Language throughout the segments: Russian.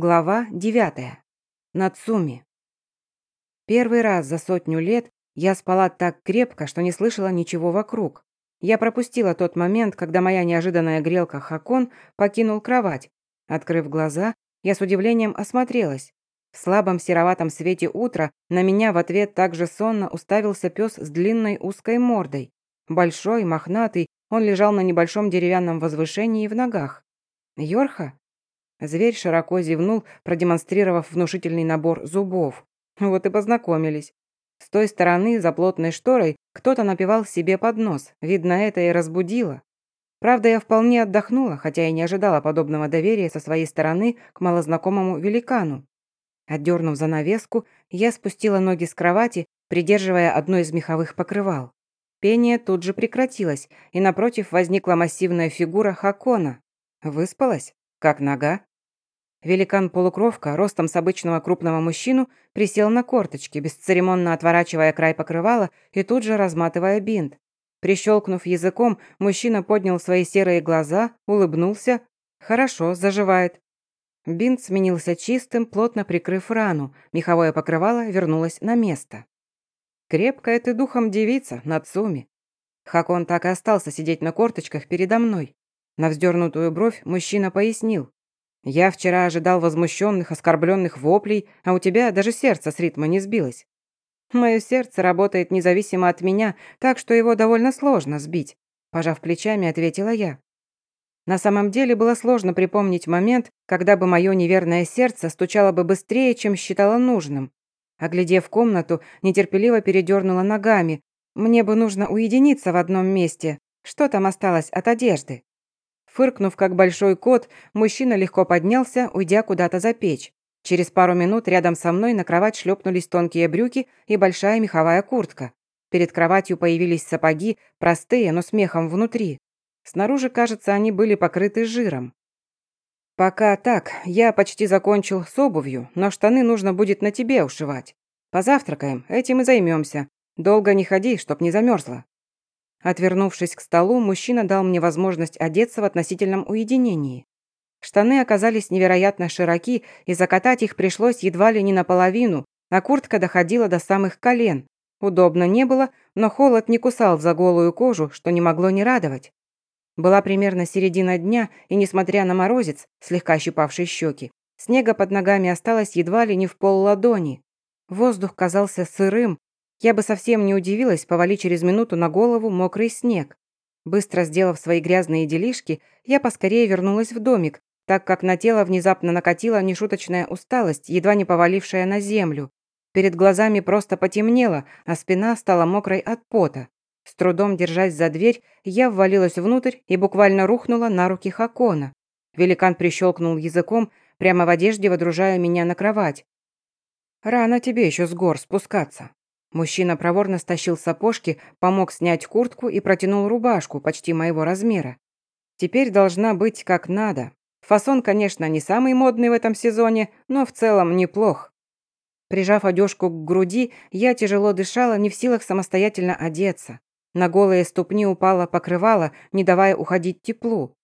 Глава 9. Нацуми. Первый раз за сотню лет я спала так крепко, что не слышала ничего вокруг. Я пропустила тот момент, когда моя неожиданная грелка Хакон покинул кровать. Открыв глаза, я с удивлением осмотрелась. В слабом сероватом свете утра на меня в ответ также сонно уставился пес с длинной узкой мордой. Большой, мохнатый, он лежал на небольшом деревянном возвышении в ногах. Йорха? Зверь широко зевнул, продемонстрировав внушительный набор зубов. Вот и познакомились. С той стороны, за плотной шторой, кто-то напевал себе под нос. Видно, это и разбудило. Правда, я вполне отдохнула, хотя и не ожидала подобного доверия со своей стороны к малознакомому великану. Отдернув занавеску, я спустила ноги с кровати, придерживая одно из меховых покрывал. Пение тут же прекратилось, и напротив возникла массивная фигура Хакона. Выспалась? Как нога? Великан-полукровка, ростом с обычного крупного мужчину, присел на корточки, бесцеремонно отворачивая край покрывала и тут же разматывая бинт. Прищелкнув языком, мужчина поднял свои серые глаза, улыбнулся. «Хорошо, заживает». Бинт сменился чистым, плотно прикрыв рану. Меховое покрывало вернулось на место. «Крепкая ты духом девица, Нацуми». Хакон так и остался сидеть на корточках передо мной. На вздернутую бровь мужчина пояснил. Я вчера ожидал возмущенных, оскорбленных воплей, а у тебя даже сердце с ритма не сбилось. Мое сердце работает независимо от меня, так что его довольно сложно сбить», пожав плечами, ответила я. На самом деле было сложно припомнить момент, когда бы мое неверное сердце стучало бы быстрее, чем считало нужным. Оглядев комнату, нетерпеливо передернула ногами. Мне бы нужно уединиться в одном месте. Что там осталось от одежды? Фыркнув, как большой кот, мужчина легко поднялся, уйдя куда-то за печь. Через пару минут рядом со мной на кровать шлепнулись тонкие брюки и большая меховая куртка. Перед кроватью появились сапоги, простые, но с мехом внутри. Снаружи, кажется, они были покрыты жиром. «Пока так, я почти закончил с обувью, но штаны нужно будет на тебе ушивать. Позавтракаем, этим и займемся. Долго не ходи, чтоб не замерзла». Отвернувшись к столу, мужчина дал мне возможность одеться в относительном уединении. Штаны оказались невероятно широки, и закатать их пришлось едва ли не наполовину, а куртка доходила до самых колен. Удобно не было, но холод не кусал за голую кожу, что не могло не радовать. Была примерно середина дня, и, несмотря на морозец, слегка щипавший щеки, снега под ногами осталось едва ли не в пол ладони. Воздух казался сырым, я бы совсем не удивилась, повали через минуту на голову мокрый снег. Быстро сделав свои грязные делишки, я поскорее вернулась в домик, так как на тело внезапно накатила нешуточная усталость, едва не повалившая на землю. Перед глазами просто потемнело, а спина стала мокрой от пота. С трудом держась за дверь, я ввалилась внутрь и буквально рухнула на руки Хакона. Великан прищелкнул языком, прямо в одежде водружая меня на кровать. «Рано тебе еще с гор спускаться», Мужчина проворно стащил сапожки, помог снять куртку и протянул рубашку почти моего размера. Теперь должна быть как надо. Фасон, конечно, не самый модный в этом сезоне, но в целом неплох. Прижав одежку к груди, я тяжело дышала, не в силах самостоятельно одеться. На голые ступни упала покрывало, не давая уходить теплу.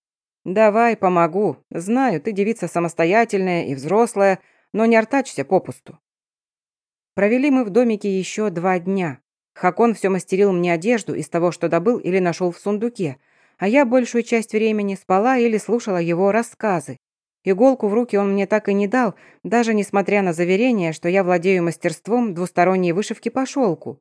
«Давай, помогу. Знаю, ты девица самостоятельная и взрослая, но не артачься попусту. Провели мы в домике еще два дня. Хакон все мастерил мне одежду из того, что добыл или нашел в сундуке, а я большую часть времени спала или слушала его рассказы. Иголку в руки он мне так и не дал, даже несмотря на заверение, что я владею мастерством двусторонней вышивки по шелку.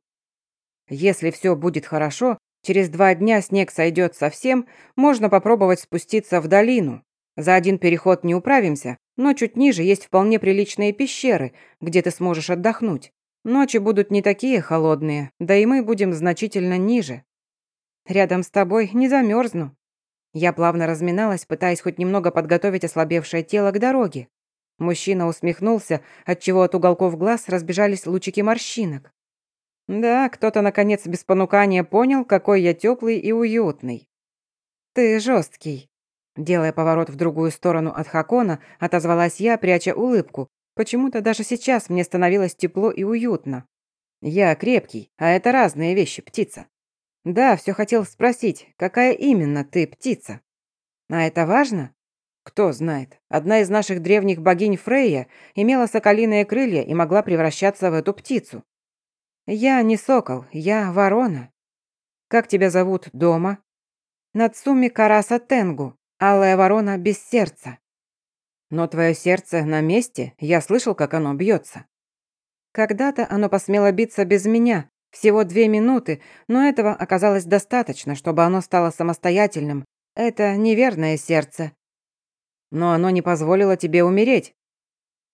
Если все будет хорошо, через два дня снег сойдет совсем, можно попробовать спуститься в долину. За один переход не управимся, но чуть ниже есть вполне приличные пещеры, где ты сможешь отдохнуть. Ночи будут не такие холодные, да и мы будем значительно ниже. Рядом с тобой не замерзну. Я плавно разминалась, пытаясь хоть немного подготовить ослабевшее тело к дороге. Мужчина усмехнулся, отчего от уголков глаз разбежались лучики морщинок. Да, кто-то, наконец, без понукания понял, какой я теплый и уютный. Ты жесткий. Делая поворот в другую сторону от Хакона, отозвалась я, пряча улыбку. Почему-то даже сейчас мне становилось тепло и уютно. Я крепкий, а это разные вещи, птица. Да, все хотел спросить, какая именно ты птица? А это важно? Кто знает, одна из наших древних богинь Фрейя имела соколиные крылья и могла превращаться в эту птицу. Я не сокол, я ворона. Как тебя зовут дома? Нацуми Караса Тенгу, алая ворона без сердца. Но твое сердце на месте, я слышал, как оно бьется. Когда-то оно посмело биться без меня, всего две минуты, но этого оказалось достаточно, чтобы оно стало самостоятельным. Это неверное сердце. Но оно не позволило тебе умереть.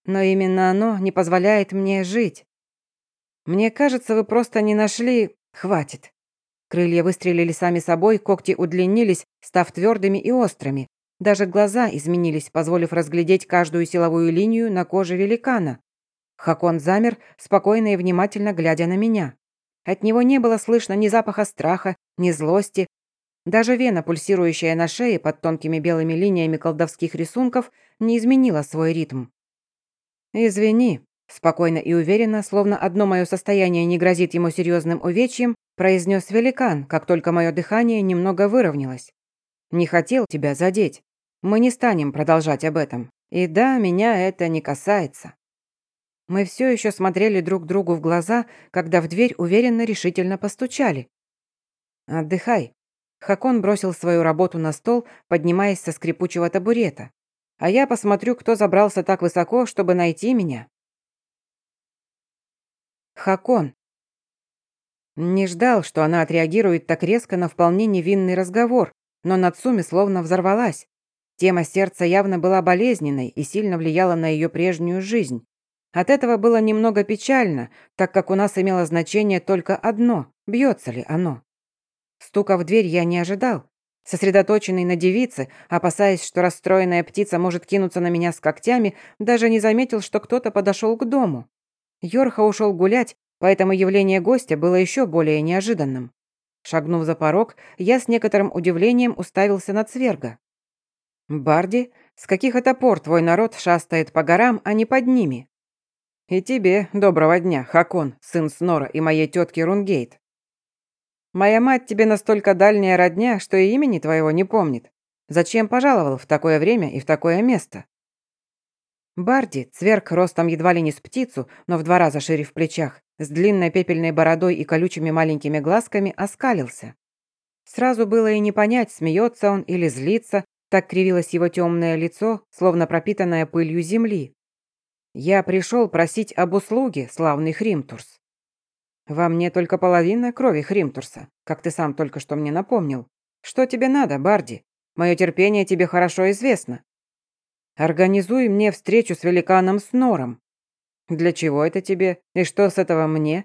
Но именно оно не позволяет мне жить. Мне кажется, вы просто не нашли... Хватит. Крылья выстрелили сами собой, когти удлинились, став твердыми и острыми. Даже глаза изменились, позволив разглядеть каждую силовую линию на коже великана. Хакон замер, спокойно и внимательно глядя на меня. От него не было слышно ни запаха страха, ни злости. Даже вена, пульсирующая на шее под тонкими белыми линиями колдовских рисунков, не изменила свой ритм. «Извини», – спокойно и уверенно, словно одно мое состояние не грозит ему серьезным увечьем, произнес великан, как только мое дыхание немного выровнялось. «Не хотел тебя задеть. Мы не станем продолжать об этом. И да, меня это не касается». Мы все еще смотрели друг другу в глаза, когда в дверь уверенно решительно постучали. «Отдыхай». Хакон бросил свою работу на стол, поднимаясь со скрипучего табурета. «А я посмотрю, кто забрался так высоко, чтобы найти меня». Хакон. Не ждал, что она отреагирует так резко на вполне невинный разговор, но Нацуми словно взорвалась. Тема сердца явно была болезненной и сильно влияла на ее прежнюю жизнь. От этого было немного печально, так как у нас имело значение только одно – бьется ли оно. Стука в дверь я не ожидал. Сосредоточенный на девице, опасаясь, что расстроенная птица может кинуться на меня с когтями, даже не заметил, что кто-то подошел к дому. Йорха ушел гулять, поэтому явление гостя было еще более неожиданным. Шагнув за порог, я с некоторым удивлением уставился на Цверга. «Барди, с каких это пор твой народ шастает по горам, а не под ними?» «И тебе доброго дня, Хакон, сын Снора и моей тетки Рунгейт. Моя мать тебе настолько дальняя родня, что и имени твоего не помнит. Зачем пожаловал в такое время и в такое место?» Барди, цверк ростом едва ли не с птицу, но в два раза шире в плечах, с длинной пепельной бородой и колючими маленькими глазками, оскалился. Сразу было и не понять, смеется он или злится, так кривилось его темное лицо, словно пропитанное пылью земли. «Я пришел просить об услуге, славный Хримтурс». «Во мне только половина крови Хримтурса, как ты сам только что мне напомнил. Что тебе надо, Барди? Мое терпение тебе хорошо известно. Организуй мне встречу с великаном Снором. Для чего это тебе? И что с этого мне?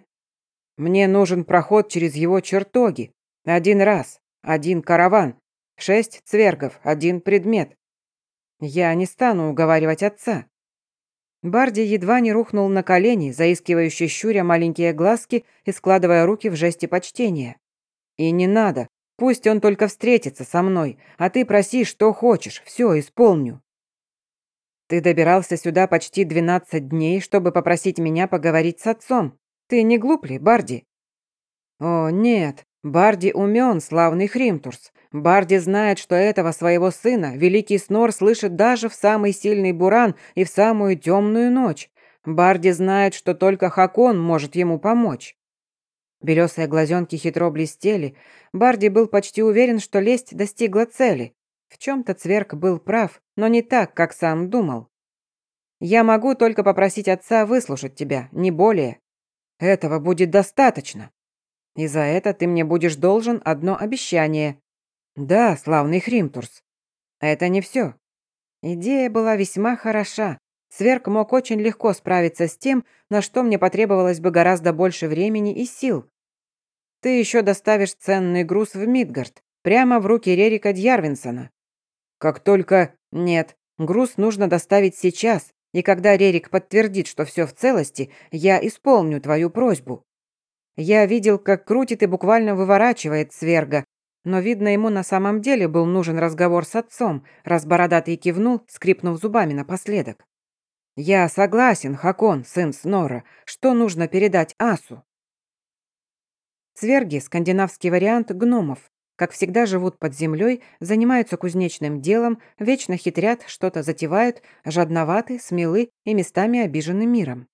Мне нужен проход через его чертоги. Один раз, один караван, шесть цвергов, один предмет. Я не стану уговаривать отца. Барди едва не рухнул на колени, заискивающе щуря маленькие глазки и складывая руки в жесте почтения. «И не надо. Пусть он только встретится со мной, а ты проси, что хочешь, все исполню». «Ты добирался сюда почти 12 дней, чтобы попросить меня поговорить с отцом. Ты не глуп ли, Барди?» «О, нет, Барди умен, славный Хримтурс. Барди знает, что этого своего сына великий Снор слышит даже в самый сильный буран и в самую темную ночь. Барди знает, что только Хакон может ему помочь. Белесые глазенки хитро блестели. Барди был почти уверен, что лесть достигла цели. В чем-то Цверк был прав, но не так, как сам думал. «Я могу только попросить отца выслушать тебя, не более. Этого будет достаточно». И за это ты мне будешь должен одно обещание. Да, славный Хримтурс. Это не все. Идея была весьма хороша. Сверк мог очень легко справиться с тем, на что мне потребовалось бы гораздо больше времени и сил. Ты еще доставишь ценный груз в Мидгард, прямо в руки Рерика Дьярвинсона. Как только... Нет, груз нужно доставить сейчас, и когда Рерик подтвердит, что все в целости, я исполню твою просьбу. Я видел, как крутит и буквально выворачивает сверга, но, видно, ему на самом деле был нужен разговор с отцом, раз бородатый кивнул, скрипнув зубами напоследок. «Я согласен, Хакон, сын Снора, что нужно передать Асу?» Цверги – скандинавский вариант гномов. Как всегда живут под землей, занимаются кузнечным делом, вечно хитрят, что-то затевают, жадноваты, смелы и местами обижены миром.